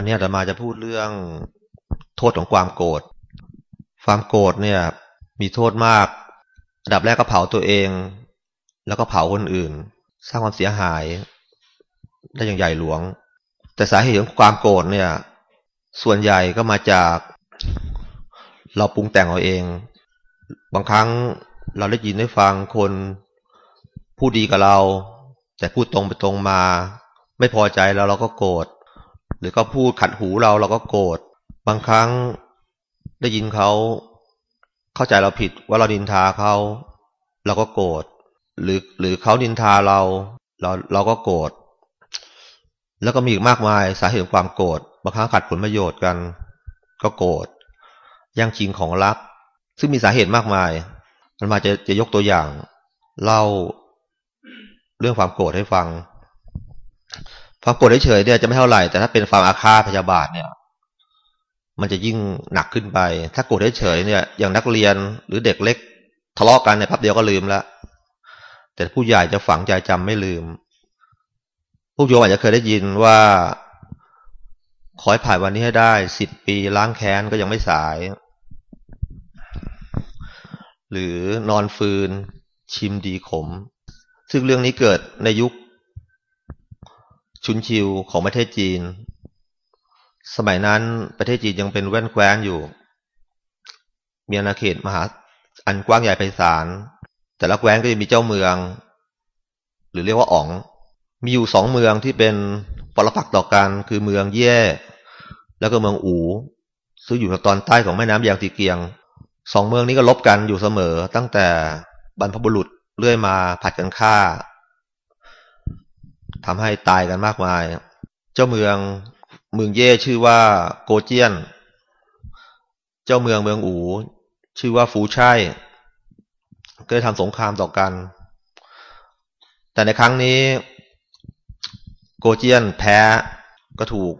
วันนี้อามาจะพูดเรื่องโทษของความโกรธ ความโกรธเนี่ย มีโทษมาก อันดับแรกก็เผาตัวเอง แล้วก็เผาคนอื่น สร้างความเสียหาย ได้อย่างใหญ่หลวง แต่สาเหตุของความโกรธเนี่ย ส่วนใหญ่ก็มาจากเราปรุงแต่งเอาเอง บางครั้งเราได้ยินได้ฟังคนพูดดีกับเรา แต่พูดตรงไปตรงมา ไม่พอใจแล้วเราก็โกรธ หรือก็พูดขัดหูเราเราก็โกรธบางครั้งได้ยินเขาเข้าใจเราผิดว่าเราดินทาเขาเราก็โกรธหรือหรือเขาดินทาเราเราเราก็โกรธแล้วก็มีอีกมากมายสาเหตุของความโกรธบางครั้งขัดผลประโยชน์กัน ก็โกรธย่างชิงของรัก ซึ่งมีสาเหตุมากมายมันมาจะจะยกตัวอย่าง เล่าเรื่องความโกรธให้ฟัง ความโกรธเฉยเนี่ยจะไม่เท่าไหร่แต่ถ้าเป็นความอาฆาตพยาบาทเนี่ย มันจะยิ่งหนักขึ้นไป ถ้าโกรธเฉยเนี่ย อย่างนักเรียนหรือเด็กเล็ก ทะเลาะกันในพับเดียวก็ลืมแล้วแต่ผู้ใหญ่จะฝังใจจำไม่ลืมผู้โยมอาจจะเคยได้ยินว่า ขอให้ผ่านวันนี้ให้ได้สิบปีล้างแค้นก็ยังไม่สาย หรือนอนฟืน ชิมดีขม ซึ่งเรื่องนี้เกิดในยุค ชุนชิวของประเทศจีน สมัยนั้นประเทศจีนยังเป็นแว่นแคว้นอยู่ มีอาณาเขตมหาอันกว้างใหญ่ไพศาล แต่ละแคว้นก็จะมีเจ้าเมือง หรือเรียกว่าอ๋อง มีอยู่สองเมืองที่เป็นปรปักต่อกันคือเมืองเย่ แล้วก็เมืองอูซึ่งอยู่ตอนใต้ของแม่น้ำยางตีเกียง สองเมืองนี้ก็ลบกันอยู่เสมอตั้งแต่บรรพบุรุษเรื่อยมาผัดกันฆ่า ทำให้ตายกันมากมาย เจ้าเมืองเมืองเย่ชื่อว่าโกเจียน เจ้าเมืองเมืองอูชื่อว่าฟูชัยก็ได้ทำสงครามต่อกัน แต่ในครั้งนี้ โกเจียนแพ้ก็ถูก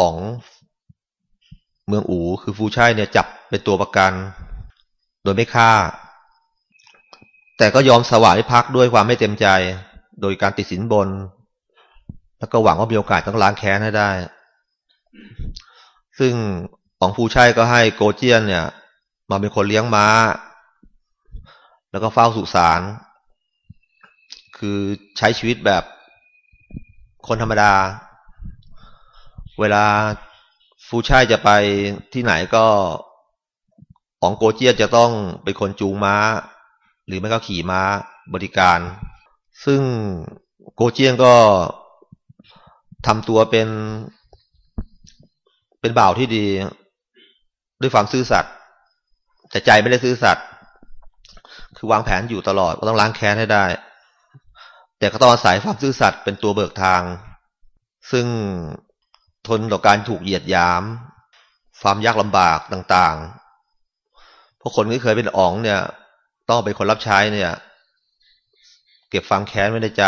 อ๋อง เมืองอูคือฟูชัยเนี่ยจับเป็นตัวประกัน โดยไม่ฆ่า แต่ก็ยอมสวายพักด้วยความไม่เต็มใจ โดยการติดสินบน แล้วก็หวังว่ามีโอกาสต้องล้างแค้นให้ได้ ซึ่งของผู้ใช้ก็ให้โกเจียนเนี่ย มาเป็นคนเลี้ยงม้า แล้วก็เฝ้าสุสาน คือใช้ชีวิตแบบคนธรรมดา เวลาฟูช่ายจะไปที่ไหนก็ของโกเจียนจะต้องเป็นคนจูงม้า หรือไม่ก็ขี่ม้าบริการ ซึ่งโกเจียนก็ ทำตัวเป็น เป็นบ่าวที่ดี ด้วยความซื่อสัตย์แต่ใจไม่ได้ซื่อสัตย์คือวางแผนอยู่ตลอดก็ต้องล้างแค้นให้ได้ แต่ก็ต้องอาศัยความซื่อสัตย์เป็นตัวเบิกทาง ซึ่งทนต่อการถูกเหยียดหยาม ความยากลำบากต่างๆเพราะคนที่เคยเป็นอ๋องเนี่ย ต้องเป็นคนรับใช้เนี่ย เก็บความแค้นไว้ในใจ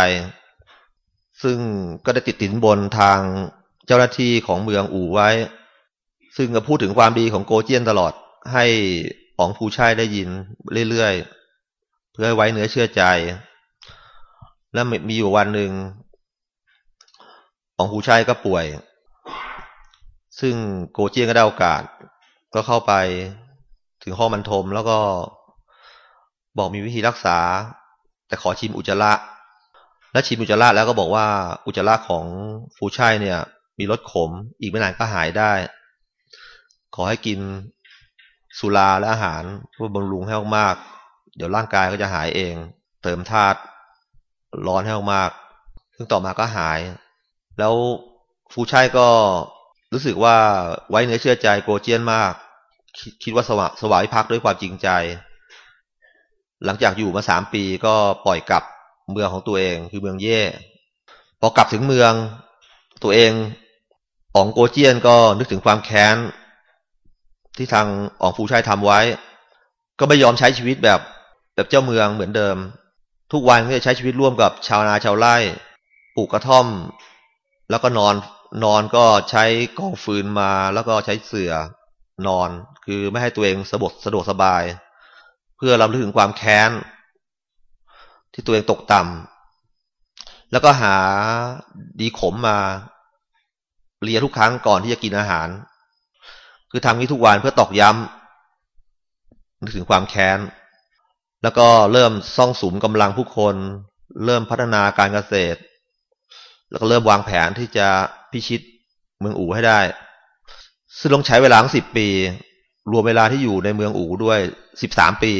ซึ่งก็ได้ติดตินบนทางเจ้าหน้าที่ของเมืองอู่ไว้ ซึ่งก็พูดถึงความดีของโกเจียนตลอดให้ของผู้ชายได้ยินเรื่อยๆ เพื่อไว้เนื้อเชื่อใจ แล้วมีอยู่วันหนึ่งของผู้ชายก็ป่วย ซึ่งโกเจียนก็ได้โอกาส ก็เข้าไปถึงห้องมันทมแล้วก็บอกมีวิธีรักษา แต่ขอชิมอุจจาระ และฉีดอุจจาระแล้วก็บอกว่าอุจจาระของฟูชัยเนี่ย มีรสขม อีกไม่นานก็หายได้ ขอให้กินสุราและอาหารเพื่อบำรุงให้มากเดี๋ยวร่างกายก็จะหายเอง เติมธาตุร้อนให้มากซึ่งต่อมาก็หาย แล้วฟูชัยก็รู้สึกว่าไว้เนื้อเชื่อใจโกเจียนมาก คิดว่าสวะสวายพักด้วยความจริงใจ หลังจากอยู่มาสามปีก็ปล่อยกลับ เมืองของตัวเองคือเมืองเย่พอกลับถึงเมืองตัวเองอองโกเจียนก็นึกถึงความแค้น ที่ทางอองฟูชัยทำไว้ ก็ไม่ยอมใช้ชีวิตแบบแบบเจ้าเมืองเหมือนเดิม ทุกวันก็จะใช้ชีวิตร่วมกับชาวนาชาวไร่ปลูกกระท่อม แล้วก็นอนนอนก็ใช้กองฟืนมาแล้วก็ใช้เสื่อนอน คือไม่ให้ตัวเองสะบดสะดวกสบาย เพื่อรำลึกถึงความแค้น ที่ตัวเองตกต่ำแล้วก็หาดีขมมาเลียทุกครั้งก่อนที่จะกินอาหาร คือทำนี้ทุกวันเพื่อตอกย้ำนึกถึงความแค้น แล้วก็เริ่มซ่องสุมกำลังผู้คน เริ่มพัฒนาการเกษตร แล้วก็เริ่มวางแผนที่จะพิชิตเมืองอู่ให้ได้ ซึ่งต้องใช้เวลาสิบปี รวมเวลาที่อยู่ในเมืองอู่ด้วยสิบสามปี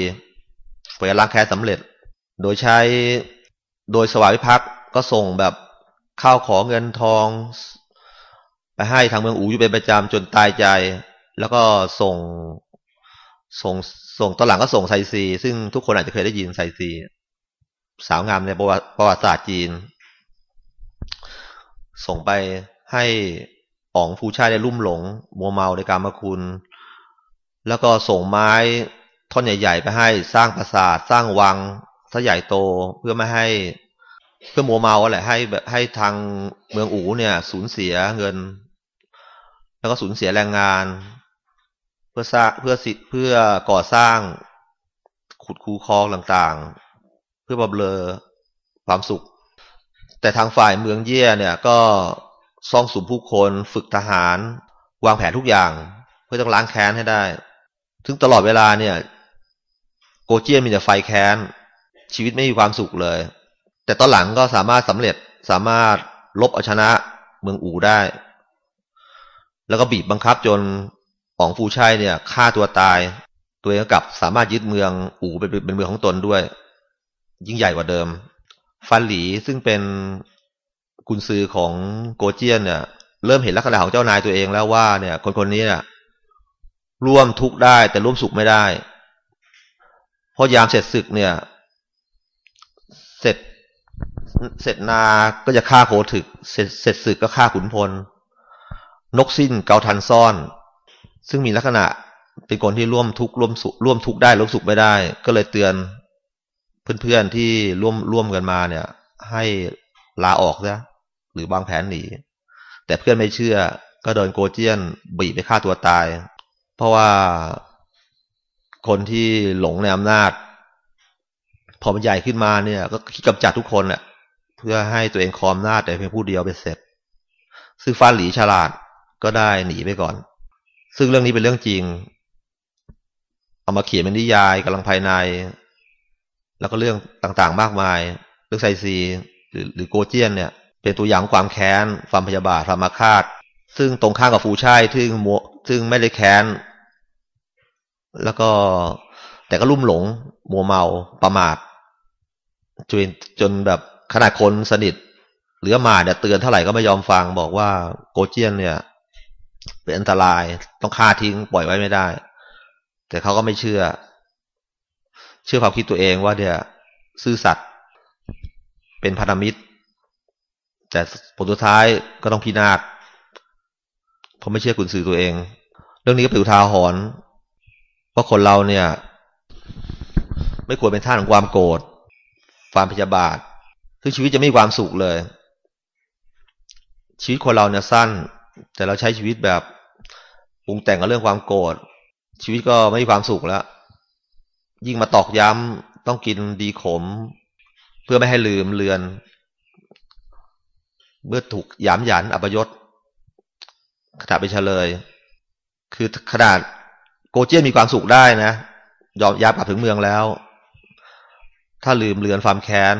เพื่อล้างแค้นสำเร็จ โดยใช้โดยสวาวิภักดิ์ก็ส่งแบบข้าวของเงินทอง ไปให้ทางเมืองอูอยู่เป็นประจำจนตายใจ แล้วก็ส่งส่งส่งตอนหลังก็ส่งไซซี ซึ่งทุกคนอาจจะเคยได้ยินไซซี สาวงามในประวัติศาสตร์จีน ส่งไปให้อ๋องฟูชายได้ลุ่มหลง มัวเมาในการมาคุณ แล้วก็ส่งไม้ท่อนใหญ่ ๆ ไปให้สร้างปราสาทสร้างวัง ซะใหญ่โตเพื่อไม่ให้เพื่อมัวเมาแหละให้แบบให้ทางเมืองอูเนี่ย สูญเสียเงิน แล้วก็สูญเสียแรงงาน เพื่อสร้างเพื่อสิเพื่อก่อสร้าง ขุดคูคลองต่างๆ เพื่อบำเรอความสุข แต่ทางฝ่ายเมืองเย่เนี่ยก็ซ่องสุมผู้คนฝึกทหาร วางแผนทุกอย่าง เพื่อต้องล้างแค้นให้ได้ ถึงตลอดเวลาเนี่ย โกเจียนมีแต่ไฟแค้น ชีวิตไม่มีความสุขเลย แต่ตอนหลังก็สามารถสำเร็จสามารถลบเอาชนะเมืองอู่ได้ แล้วก็บีบบังคับจนของฟูชัยเนี่ยฆ่าตัวตาย ตัวเองก็กลับสามารถยึดเมืองอู่เป็นเป็นเมืองของตนด้วย ยิ่งใหญ่กว่าเดิม ฟันหลีซึ่งเป็นกุนซือของโกเจียนเนี่ย เริ่มเห็นลักษณะของเจ้านายตัวเองแล้วว่าเนี่ย คนคนนี้เนี่ยร่วมทุกข์ได้แต่ร่วมสุขไม่ได้ เพอยามเสร็จศึกเนี่ย เสร็จ เสร็จนาก็จะฆ่าโคถึก เสร็จเสร็จศึกก็ฆ่าขุนพล นกสิ้นเกาทันซ่อน ซึ่งมีลักษณะเป็นคนที่ร่วมทุกข์ร่วมสุขร่วมทุกข์ได้ร่วมสุขไม่ได้ ก็เลยเตือนเพื่อนๆที่ร่วมร่วมกันมาเนี่ย ให้ลาออกซะหรือบางแผนหนีแต่เพื่อนไม่เชื่อ ก็โดนโกเจียนบีบไปฆ่าตัวตาย เพราะว่าคนที่หลงในอำนาจ พอมันใหญ่ขึ้นมาเนี่ย ก็คิดกำจัดทุกคนแหละเพื่อให้ตัวเองครองอำนาแต่เพียงผู้เดียวไปเสร็จ ซึ่งฟ้าหลีฉลาดก็ได้หนีไปก่อน ซึ่งเรื่องนี้เป็นเรื่องจริง เอามาเขียนเป็นนิยายกำลังภายใน แล้วก็เรื่องต่างๆมากมาย เรื่องไซซีหรือหรือโกเจียนเนี่ย เป็นตัวอย่างความแค้นความพยาบาทความมาคาดซึ่งตรงข้ามกับฟูช่ายซึ่งซึ่งไม่ได้แค้น แล้วก็ แต่ก็ลุ่มหลง มัวเมาประมาทจนจนแบบขนาดคนสนิทหรือมาเนี่ยเตือนเท่าไหร่ก็ไม่ยอมฟังบอกว่าโกเจียนเนี่ย เป็นอันตรายต้องฆ่าทิ้งปล่อยไว้ไม่ได้ แต่เขาก็ไม่เชื่อ เชื่อความคิดตัวเองว่าเนี่ยซื่อสัตย์เป็นพันธมิตร แต่ผลสุดท้ายก็ต้องพินาศเพราะไม่เชื่อกุญสือตัวเอง เรื่องนี้ก็เป็นอุทาหรณ์ว่าคนเราเนี่ย ไม่ควรเป็นท่าของความโกรธความพยาบาท คือชีวิตจะไม่มีความสุขเลย ชีวิตคนเราเนี่ยสั้น แต่เราใช้ชีวิตแบบปรุงแต่งกับเรื่องความโกรธชีวิตก็ไม่มีความสุขแล้ว ยิ่งมาตอกย้ำต้องกินดีขม เพื่อไม่ให้ลืมเลือน เมื่อถูกยามหยันอัปยศขนาดไปเฉลย คือขนาดโกเจียนมีความสุขได้นะ ยอมย้ายกลับถึงเมืองแล้ว ถ้าลืมเลือนความแค้น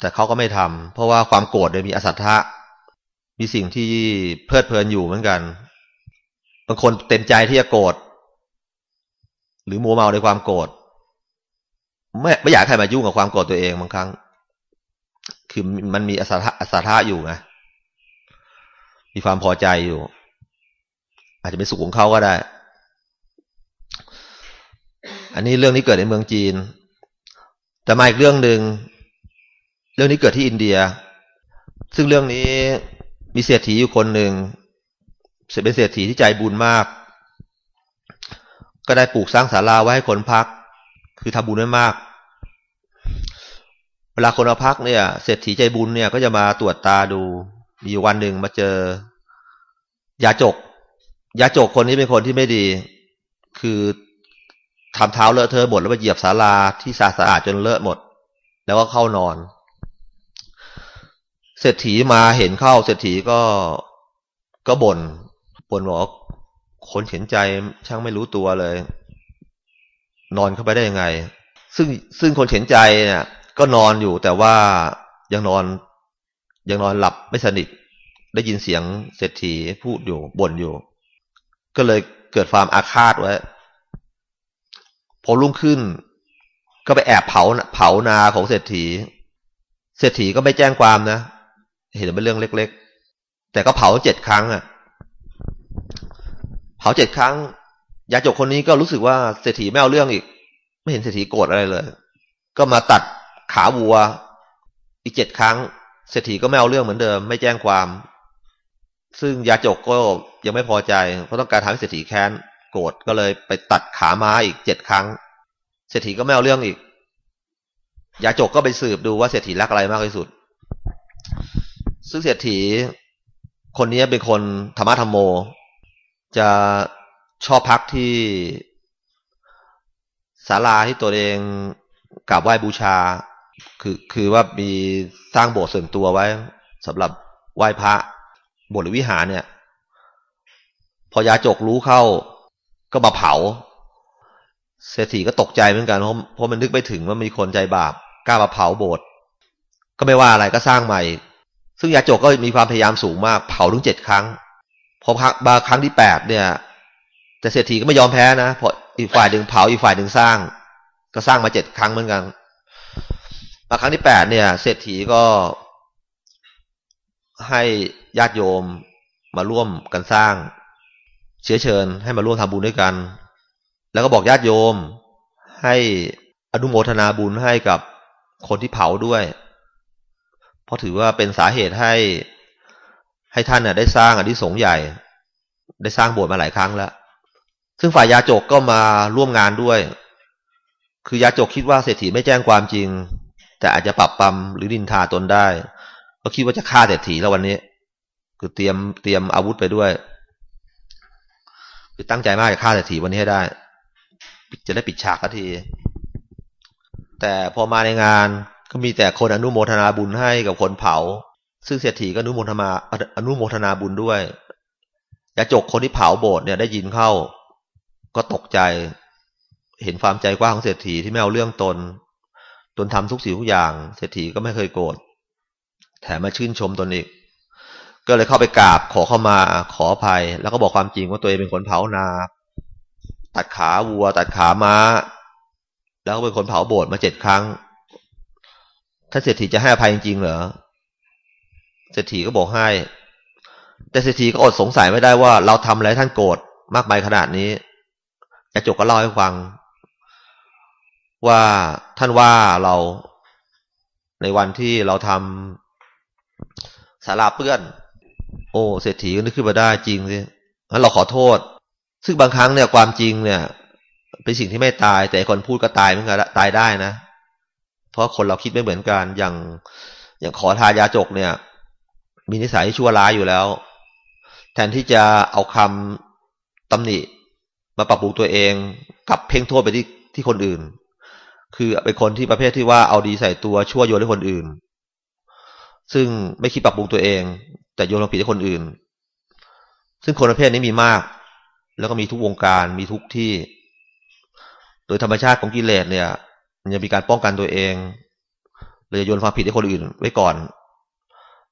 แต่เขาก็ไม่ทำเพราะว่าความโกรธเนี่ยมีอสัตถะมีสิ่งที่เพลิดเพลินอยู่เหมือนกัน บางคนเต็มใจที่จะโกรธหรือมัวเมาในความโกรธไม่ไม่อยากใครมายุ่งกับความโกรธตัวเองบางครั้ง คือมันมีอสัตถะอสัตถะอยู่ไงมีความพอใจอยู่ อาจจะเป็นสุขของเขาก็ได้ อันนี้เรื่องนี้เกิดในเมืองจีน แต่มาอีกเรื่องหนึ่งเรื่องนี้เกิดที่อินเดีย ซึ่งเรื่องนี้มีเศรษฐีอยู่คนหนึ่งเป็นเศรษฐีที่ใจบุญมาก ก็ได้ปลูกสร้างศาลาไว้ให้คนพัก คือทำบุญไว้มาก เวลาคนมาพักเนี่ย เศรษฐีใจบุญเนี่ยก็จะมาตรวจตาดู มีวันหนึ่งมาเจอยาจกยาจกคนนี้เป็นคนที่ไม่ดี คือ ทำเท้าเลอะเทอะหมดแล้วไปเหยียบศาลาที่สะอาดจนเลอะหมด แล้วก็เข้านอน เศรษฐีมาเห็นเข้าเศรษฐีก็ก็บน่นบ่นบอกคนเข็นใจช่างไม่รู้ตัวเลย นอนเข้าไปได้ยังไง ซึ่งซึ่งคนเข็นใจเนี่ยก็นอนอยู่แต่ว่ายังนอน ยังนอนหลับไม่สนิทได้ยินเสียงเศรษฐีพูดอยู่บ่นอยู่ ก็เลยเกิดความอาฆาตไว้ พอรุ่งขึ้น ก็ไปแอบเผาเผานาของเศรษฐี เศรษฐีก็ไม่แจ้งความนะ เห็นเป็นเรื่องเล็ก ๆ แต่ก็เผาเจ็ดครั้งอะ เผาเจ็ดครั้งยาจกคนนี้ก็รู้สึกว่าเศรษฐีไม่เอาเรื่องอีก ไม่เห็นเศรษฐีโกรธอะไรเลย ก็มาตัดขาวัว อีกเจ็ดครั้ง เศรษฐีก็ไม่เอาเรื่องเหมือนเดิม ไม่แจ้งความ ซึ่งยาจกก็ยังไม่พอใจเพราะต้องการทำให้เศรษฐีแค้น โกรธก็เลยไปตัดขาม้าอีกเจ็ดครั้ง เศรษฐีก็ไม่เอาเรื่องอีก ยาจกก็ไปสืบดูว่าเศรษฐีรักอะไรมากที่สุด ซึ่งเศรษฐีคนนี้เป็นคนธรรมะธรรมโม จะชอบพักที่ศาลาที่ตัวเองกราบไหว้บูชา คือคือว่ามีสร้างโบสถ์ส่วนตัวไว้สำหรับไหว้พระโบสถ์หรือวิหารเนี่ย พอยาจกรู้เข้า ก็มาเผา เศรษฐีก็ตกใจเหมือนกันเพราะเพราะมันนึกไปถึงว่ามีคนใจบาปกล้ามาเผาโบสถ์ก็ไม่ว่าอะไรก็สร้างใหม่ ซึ่งยาจกก็มีความพยายามสูงมาก เผาถึงเจ็ดครั้งพอบาครั้งที่แปดเนี่ย แต่เศรษฐีก็ไม่ยอมแพ้นะเพราะอีกฝ่ายหนึ่งเผาอีกฝ่ายหนึ่งสร้าง ก็สร้างมาเจ็ดครั้งเหมือนกันมาครั้งที่แปดเนี่ย เศรษฐีก็ให้ญาติโยมมาร่วมกันสร้าง เชื้อเชิญให้มาร่วมทำบุญด้วยกัน แล้วก็บอกญาติโยม ให้อนุโมทนาบุญให้กับคนที่เผาด้วย เพราะถือว่าเป็นสาเหตุให้ ให้ท่านน่ยได้สร้างอธิสงส์ใหญ่ ได้สร้างโบสถ์มาหลายครั้งแล้ว ซึ่งฝ่ายยาจกก็มาร่วมงานด้วย คือยาจกคิดว่าเศรษฐีไม่แจ้งความจริง แต่อาจจะปรับปรำหรือดินทาตนได้ ก็คิดว่าจะฆ่าเศรษฐีแล้ววันนี้ คือเตรียมเตรียมอาวุธไปด้วย คือตั้งใจมากจะฆ่าเศรษฐีวันนี้ให้ได้ จะได้ปิดฉากที แต่พอมาในงานก็มีแต่คนอนุโมทนาบุญให้กับคนเผา ซึ่งเศรษฐีก็อนุโมทนาอนุโมทนาบุญด้วยยาจกคนที่เผาโบสถ์เนี่ยได้ยินเข้า ก็ตกใจ เห็นความใจกว้างของเศรษฐีที่ไม่เอาเรื่องตน ตนทำทุกสิ่งทุกอย่าง เศรษฐีก็ไม่เคยโกรธแถมมาชื่นชมตนอีก ก็เลยเข้าไปกราบขอเข้ามาขออภัย แล้วก็บอกความจริงว่าตัวเองเป็นคนเผานา ตัดขาวัว ตัดขาม้า แล้วก็เป็นคนเผาโบสถ์มาเจ็ดครั้ง ถ้าเศรษฐีจะให้อภัยจริงๆเหรอเศรษฐีก็บอกให้ แต่เศรษฐีก็อดสงสัยไม่ได้ว่า เราทำอะไรท่านโกรธมากมายขนาดนี้อาจกก็เล่าให้ฟัง ว่าท่านว่าเราในวันที่เราทำสาราเปื้อน โอ้เศรษฐีก็นึกขึ้นมาได้จริงสิงั้นเราขอโทษ ซึ่งบางครั้งเนี่ยความจริงเนี่ย เป็นสิ่งที่ไม่ตาย แต่คนพูดก็ตายเหมือนกันตายได้นะ เพราะคนเราคิดไม่เหมือนกันอย่างอย่างขอทายาจกเนี่ย มีนิสัยชั่วร้ายอยู่แล้ว แทนที่จะเอาคำตำหนิมาปรับปรุงตัวเองกับเพ่งโทษไปที่ที่คนอื่น คือเป็นคนที่ประเภทที่ว่าเอาดีใส่ตัวชั่วโยนให้คนอื่น ซึ่งไม่คิดปรับปรุงตัวเอง แต่โยนความผิดให้คนอื่น ซึ่งคนประเภทนี้มีมาก แล้วก็มีทุกวงการมีทุกที่ โดยธรรมชาติของกิเลสเนี่ย มันจะมีการป้องกันตัวเองเลยโยนความผิดให้คนอื่นไว้ก่อน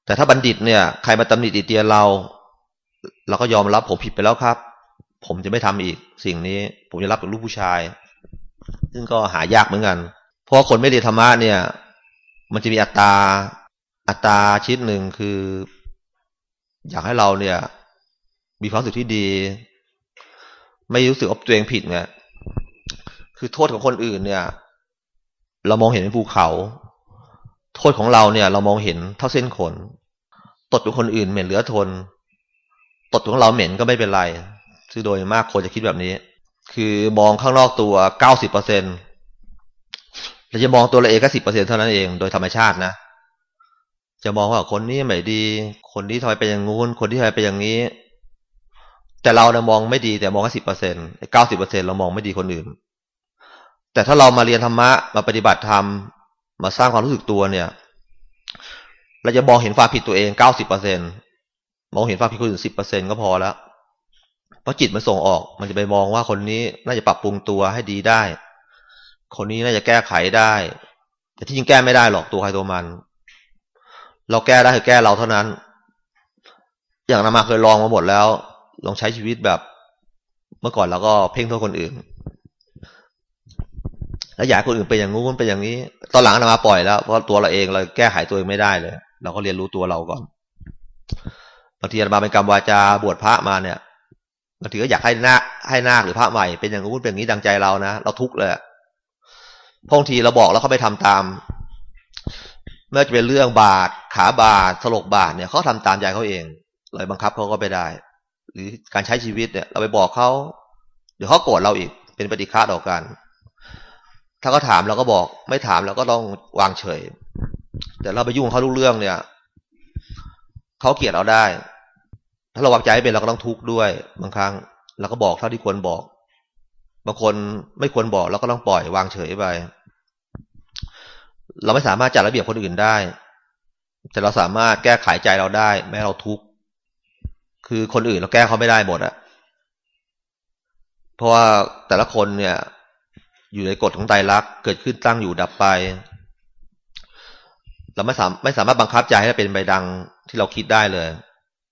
แต่ถ้าบัณฑิตเนี่ยใครมาตำหนิติเตียนเรา เราก็ยอมรับผมผิดไปแล้วครับ ผมจะไม่ทำอีกสิ่งนี้ ผมจะรับเป็นลูกผู้ชาย ซึ่งก็หายากเหมือนกัน เพราะคนไม่เรียนธรรมะเนี่ย มันจะมีอัตราอัตราชิ้นหนึ่งคือ อยากให้เราเนี่ย มีความรู้สึกที่ดี ไม่รู้สึกว่าตัวเองผิดไงคือโทษของคนอื่นเนี่ย เรามองเห็นเป็นภูเขา โทษของเราเนี่ย เรามองเห็นเท่าเส้นขนตดของคนอื่นเหม็นเหลือทน ตดของเราเหม็นก็ไม่เป็นไรซึ่งโดยมากคนจะคิดแบบนี้ คือมองข้างนอกตัวเก้าสิบเปอร์เซ็นเราจะมองตัวเราเองแค่สิบเปอร์เซ็นเท่านั้นเอง โดยธรรมชาตินะ จะมองว่าคนนี้ไม่ดี คนที่ทอยไปอย่างงู้น คนที่ทอยไปอย่างนี้ แต่เราเนี่ยมองไม่ดีแต่มองแค่สิบเปอร์เซ็นต์เก้าสิบเปอร์เซ็นเรามองไม่ดีคนอื่น แต่ถ้าเรามาเรียนธรรมะมาปฏิบัติธรรมมาสร้างความรู้สึกตัวเนี่ย เราจะมองเห็นความผิดตัวเองเก้าสิบเปอร์เซ็นมองเห็นความผิดคนอื่นสิบเปอร์เซ็นก็พอแล้วเพราะจิตมันส่งออก มันจะไปมองว่าคนนี้น่าจะปรับปรุงตัวให้ดีได้ คนนี้น่าจะแก้ไขได้ แต่ที่จริงแก้ไม่ได้หรอกตัวใครตัวมัน เราแก้ได้คือแก้เราเท่านั้น อย่างนามาเคยลองมาหมดแล้ว ลองใช้ชีวิตแบบ เมื่อก่อนเราก็เพ่งโทษคนอื่น แล้วอยากคนอื่นเป็นอย่างงู้นเป็นอย่างนี้ ตอนหลังนามาปล่อยแล้วเพราะตัวเราเองเราแก้ไขตัวเองไม่ได้เลย เราก็เรียนรู้ตัวเราก่อนบางทีมาเป็นกรรมวาจาบวชพระมาเนี่ยบางทีก็อยากให้นาให้นาคหรือพระใหม่เป็นอย่างงู้นเป็นอย่างนี้ดังใจเรานะเราทุกข์เลยพงทีเราบอกแล้วเขาไม่ทำตาม ไม่ว่าจะเป็นเรื่องบาดขาบาดสลกบาดเนี่ยเขาทาตามใจเขาเองเลยบังคับเขาก็ไปได้ หรือการใช้ชีวิตเนี่ย เราไปบอกเขาเดี๋ยวเขาโกรธเราอีก เป็นปฏิฆาต่อกัน ถ้าเขาถามเราก็บอก ไม่ถามเราก็ต้องวางเฉย แต่เราไปยุ่งเขาลูกเรื่องเนี่ยเขาเกลียดเราได้ ถ้าเราวางใจเป็นเราก็ต้องทุกข์ด้วย บางครั้งเราก็บอกเท่าที่ควรบอก บางคนไม่ควรบอกเราก็ต้องปล่อยวางเฉยไป เราไม่สามารถจัดระเบียบคนอื่นได้ แต่เราสามารถแก้ไขใจเราได้ แม้เราทุกข์คือคนอื่นเราแก้เขาไม่ได้หมดอะเพราะว่าแต่ละคนเนี่ย อยู่ในกฎของไตรลักษณ์เกิดขึ้นตั้งอยู่ดับไป เราไม่สามไม่สามารถบังคับใจให้เป็นไปดังที่เราคิดได้เลย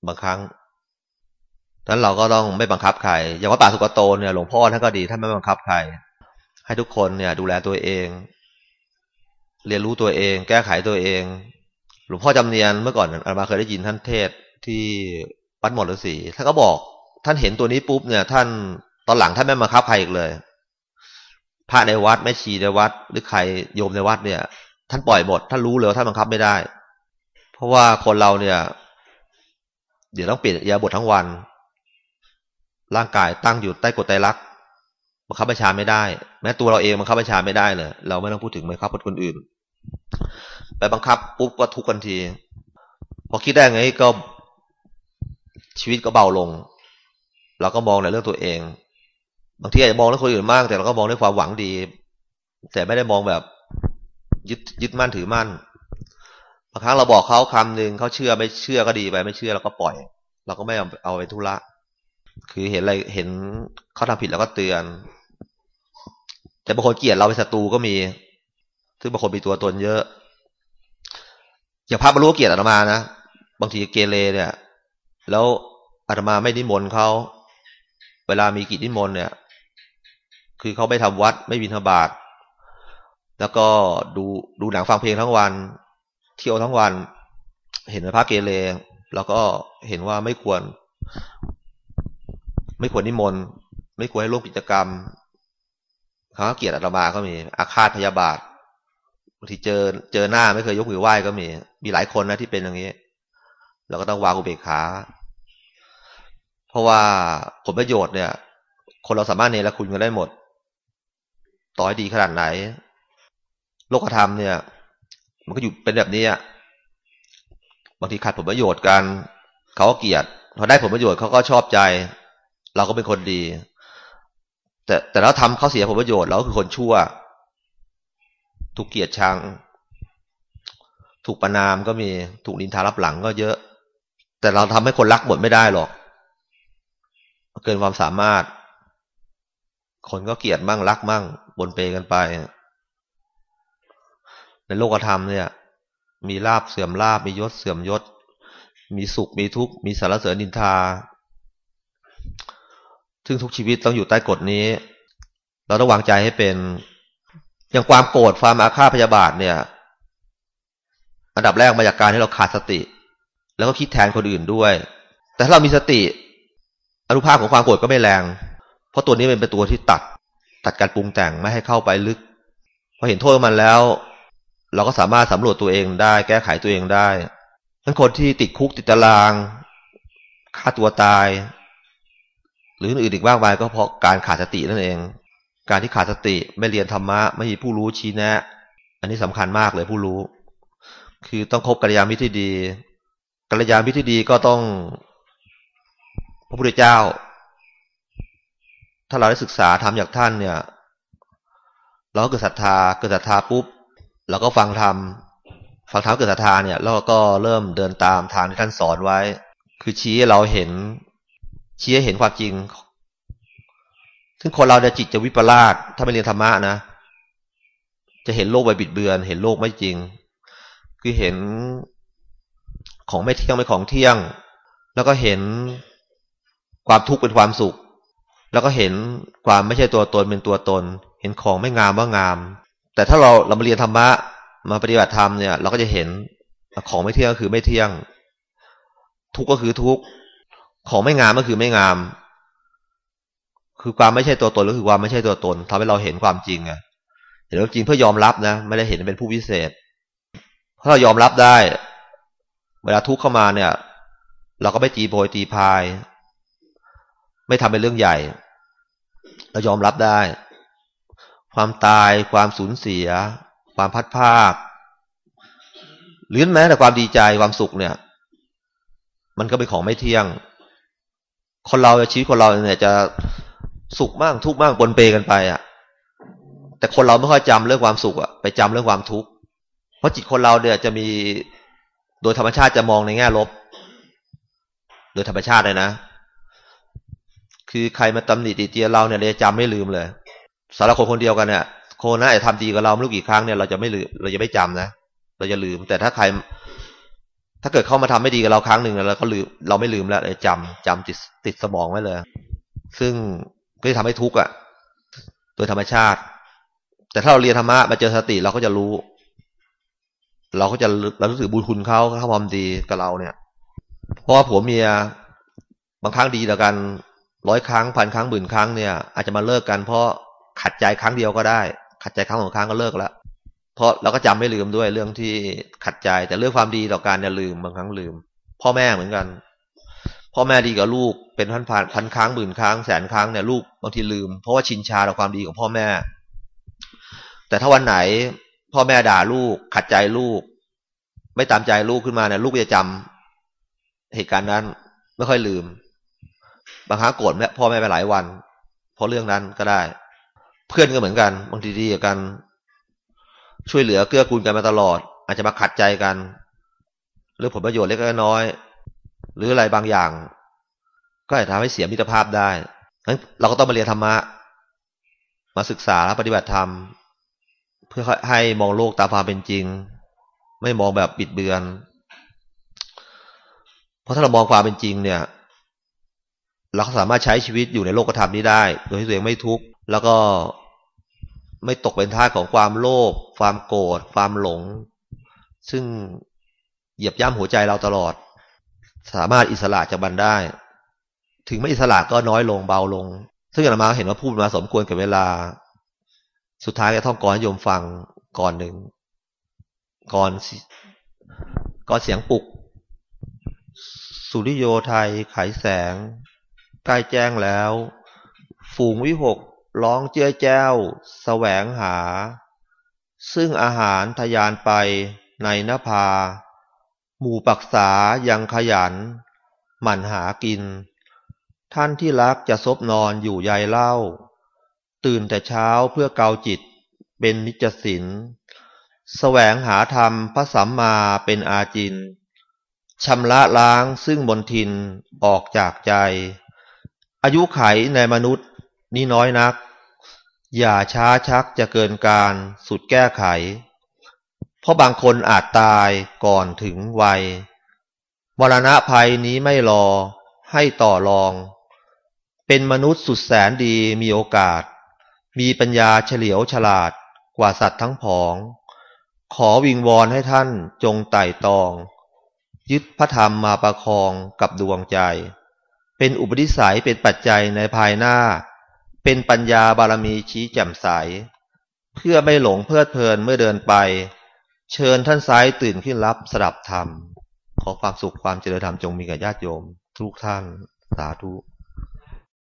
บางครั้งดังนั้นเราก็ต้องไม่บังคับใครอย่างว่าป่าสุกโตเนี่ยหลวงพ่อท่านก็ดีท่านไม่บังคับใครให้ทุกคนเนี่ย ดูแลตัวเอง เรียนรู้ตัวเอง แก้ไขตัวเอง หลวงพ่อจำเนียนเมื่อก่อนอามาเคยได้ยินท่านเทศที่วัดหมดฤาษีท่านก็บอก ท่านเห็นตัวนี้ปุ๊บเนี่ย ท่านตอนหลังท่านไม่บังคับใครอีกเลยพระในวัดแม่ชีในวัด หรือใครโยมในวัดเนี่ย ท่านปล่อยหมดท่านรู้เลยท่านบังคับไม่ได้ เพราะว่าคนเราเนี่ย เดี๋ยวต้องเปลี่ยนยาบททั้งวัน ร่างกายตั้งอยู่ใต้กฎไตรลักษณ์บังคับบัญชาไม่ได้ แม้ตัวเราเองบังคับบัญชาไม่ได้เลยเราไม่ต้องพูดถึงบังคับคนอื่น ไปบังคับปุ๊บก็ทุกกันที พอคิดได้ไงก็ชีวิตก็เบาลง เราก็มองในเรื่องตัวเอง บางทีอาจจะมองเรื่องคนอื่นมาก แต่เราก็มองด้วยความหวังดี แต่ไม่ได้มองแบบยึดยึดมั่นถือมั่นบางครั้งเราบอกเขาคำหนึ่งเขาเชื่อไม่เชื่อก็ดีไป ไม่เชื่อเราก็ปล่อย เราก็ไม่เอาเอาไปทุระคือเห็นอะไรเห็นเขาทำผิดเราก็เตือน แต่บางคนเกลียดเราเป็นศัตรูก็มี ซึ่งบางคนมีตัวตนเยอะ อย่างพระบรรลุเกียรติอาตมานะ บางทีเกเรเนี่ย แล้วอาตมาไม่นิมนต์เขาเวลามีกิจนิมนต์เนี่ย คือเขาไม่ทำวัดไม่บิณฑบาตแล้วก็ดูดูหนังฟังเพลงทั้งวัน เที่ยวทั้งวัน เห็นพระเกเรแล้วก็เห็นว่าไม่ควร ไม่ควรนิมนต์ไม่ควรให้ร่วมกิจกรรมเขาเกียรติอาตมาก็มีอาฆาตพยาบาท บางทีเจอเจอหน้าไม่เคยยกมือไหว้ก็มี มีหลายคนนะที่เป็นอย่างนี้ เราก็ต้องวางอุเบกขา เพราะว่าผลประโยชน์เนี่ย คนเราสามารถเนรคุณกันได้หมด ต่อให้ดีขนาดไหน โลกธรรมเนี่ย มันก็อยู่เป็นแบบนี้บางทีขาดผลประโยชน์กัน เขาก็เกลียดพอได้ผลประโยชน์เขาก็ชอบใจ เราก็เป็นคนดี แต่แต่เราทำเขาเสียผลประโยชน์เราก็คือคนชั่ว ถูกเกลียดชัง ถูกประนามก็มี ถูกนินทารับหลังก็เยอะ แต่เราทำให้คนรักหมดไม่ได้หรอก เกินความสามารถ คนก็เกลียดมั่งรักมั่ง บนเปกันไป ในโลกธรรมเนี่ย มีลาบเสื่อมลาบมียศเสื่อมยศ มีสุขมีทุกข์มีสารเสริญนินทา ซึ่งทุกชีวิตต้องอยู่ใต้กฎนี้ เราต้องวางใจให้เป็น อย่างความโกรธความอาฆาตพยาบาทเนี่ย อันดับแรกมาจากการที่เราขาดสติ แล้วก็คิดแทนคนอื่นด้วย แต่ถ้าเรามีสติอนุภาพของความโกรธก็ไม่แรง เพราะตัวนี้เป็นตัวที่ตัด ตัดการปรุงแต่งไม่ให้เข้าไปลึกพอเห็นโทษมันแล้ว เราก็สามารถสำรวจตัวเองได้ แก้ไขตัวเองได้ทั้งคนที่ติดคุกติดตารางฆ่าตัวตาย หรืออื่นอีกบ้างไปก็เพราะการขาดสตินั่นเอง การที่ขาดสติไม่เรียนธรรมะ ไม่มีผู้รู้ชี้แนะ อันนี้สำคัญมากเลยผู้รู้ คือต้องคบกัลยาณมิตรที่ดีกัลยาณมิตรที่ดีก็ต้อง พระพุทธเจ้า ถ้าเราได้ศึกษาทำจากท่านเนี่ย เราก็เกิดศรัทธาเกิดศรัทธาปุ๊บแล้วก็ฟังธรรมฟังธรรมเกิดศรัทธาเนี่ยแล้วก็เริ่มเดินตามทางที่ท่านสอนไว้ คือชี้เราเห็นชี้ให้เห็นความจริง ซึ่งคนเราเนี่ยจิตจะวิปลาสถ้าไม่เรียนธรรมะนะจะเห็นโลกไปบิดเบือน เห็นโลกไม่จริง คือเห็นของไม่เที่ยงไม่ของเที่ยง แล้วก็เห็นความทุกข์เป็นความสุข แล้วก็เห็นความไม่ใช่ตัวตนเป็นตัวตน เห็นของไม่งามว่างาม แต่ถ้าเราเรามาเรียนธรรมะมาปฏิบัติธรรมเนี่ย เราก็จะเห็นของไม่เที่ยงก็คือไม่เที่ยง ทุกข์ก็คือทุกข์ของไม่งามก็คือไม่งาม คือความไม่ใช่ตัวตนก็คือความไม่ใช่ตัวตนทำให้เราเห็นความจริงไงเห็นความจริงเพื่อยอมรับนะ ไม่ได้เห็นเป็นผู้พิเศษถ้าเรายอมรับได้ เวลาทุกข์เข้ามาเนี่ย เราก็ไม่ตีโพยตีพาย ไม่ทำเป็นเรื่องใหญ่ เรายอมรับได้ ความตายความสูญเสีย ความพัดภาคหรือแม้แต่ความดีใจความสุขเนี่ย มันก็เป็นของไม่เที่ยง คนเราชีวิตคนเราเนี่ยจะ สุขมากทุกข์มากปนเปกันไปอะ แต่คนเราไม่ค่อยจำเรื่องความสุขอะไปจำเรื่องความทุกข์เพราะจิตคนเราเนี่ยจะมีโดยธรรมชาติจะมองในแง่ลบ โดยธรรมชาติเลยนะ คือใครมาตำหนิติเตียเราเนี่ยเราจะจำไม่ลืมเลยสารคนคนเดียวกันเนี่ยคนนั้นไอ้ทำดีกับเราไม่รู้กี่ครั้งเนี่ยเราจะไม่ลืมเราจะไม่จำนะเราจะลืม แต่ถ้าใคร ถ้าเกิดเข้ามาทำไม่ดีกับเราครั้งหนึ่งแล้วก็ลืมเราไม่ลืมแล้วจำจำติดติดสมองไว้เลย ซึ่ง ก็จะทำให้ทุกข์อะโดยธรรมชาติ แต่ถ้าเราเรียนธรรมะมาเจอสติเราก็จะรู้ เราก็จะเรารู้สึกบุญคุณเขาเขาทำดีกับเราเนี่ย เพราะว่าผัวเมียบางครั้งดีต่อกันร้อยครั้งพันครั้งหมื่นครั้งเนี่ย อาจจะมาเลิกกันเพราะขัดใจครั้งเดียวก็ได้ ขัดใจครั้งสองครั้งก็เลิกแล้วเพราะเราก็จำไม่ลืมด้วยเรื่องที่ขัดใจแต่เรื่องความดีต่อการเนี่ยลืมบางครั้งลืม พ่อแม่เหมือนกัน พ่อแม่ดีกับลูกเป็นพันพันพันครั้งหมื่นครั้งแสนครั้งเนี่ยลูกบางทีลืม เพราะว่าชินชาต่อความดีของพ่อแม่ แต่ถ้าวันไหน พ่อแม่ด่าลูก ขัดใจลูก ไม่ตามใจลูกขึ้นมาเนี่ยลูกจะจำเหตุการณ์นั้น ไม่ค่อยลืม บางครั้งโกรธแม่พ่อแม่ไปหลายวัน เพราะเรื่องนั้นก็ได้ เพื่อนก็เหมือนกัน บางทีดีกัน ช่วยเหลือเกื้อกูลกันมาตลอด อาจจะมาขัดใจกัน หรือผลประโยชน์เล็กน้อย หรืออะไรบางอย่าง ก็อาจจะทำให้เสียมิตรภาพได้งั้นเราก็ต้องมาเรียนธรรมะ มาศึกษาและปฏิบัติธรรม เพื่อให้มองโลกตามความเป็นจริง ไม่มองแบบบิดเบือน เพราะถ้าเรามองความเป็นจริงเนี่ย เราก็สามารถใช้ชีวิตอยู่ในโลกธรรมนี้ได้ โดยที่ตัวเองไม่ทุกข์แล้วก็ไม่ตกเป็นท่าของความโลภความโกรธความหลง ซึ่งเหยียบย่ำหัวใจเราตลอด สามารถอิสระจากมันได้ ถึงไม่อิสระก็น้อยลงเบาลง ซึ่งอาตมาเห็นว่าพูดมาสมควรกับเวลา สุดท้ายก็ท่องกรให้โยมฟังก่อนหนึ่งก่อนก่อนเสียงปลุก สุริโยไทยไขแสง ใกล้แจ้งแล้ว ฝูงวิหกร้องเจ้ยแจ้วแสวงหา ซึ่งอาหารทยานไปในนภา หมู่ปักษายังขยัน หมั่นหากิน ท่านที่รักจะซบนอนอยู่ใยเล่า ตื่นแต่เช้าเพื่อเกาจิตเป็นนิจสินแสวงหาธรรมพระสัมมาเป็นอาจินชำระล้างซึ่งบนทินออกจากใจ อายุไขในมนุษย์นี่น้อยนัก อย่าช้าชักจะเกินการสุดแก้ไข เพราะบางคนอาจตายก่อนถึงวัย มรณะภัยนี้ไม่รอให้ต่อรอง เป็นมนุษย์สุดแสนดีมีโอกาส มีปัญญาเฉลียวฉลาดกว่าสัตว์ทั้งผอง ขอวิงวอนให้ท่านจงไต่ตอง ยึดพระธรรมมาประคองกับดวงใจ เป็นอุปนิสัยเป็นปัจจัยในภายหน้า เป็นปัญญาบารมีชี้แจ่มใส เพื่อไม่หลงเพลิดเพลินเมื่อเดินไป เชิญท่านซ้ายตื่นขึ้นรับสดับธรรม ขอความสุขความเจริญธรรมจงมีแก่ญาติโยม ทุกท่านสาธุ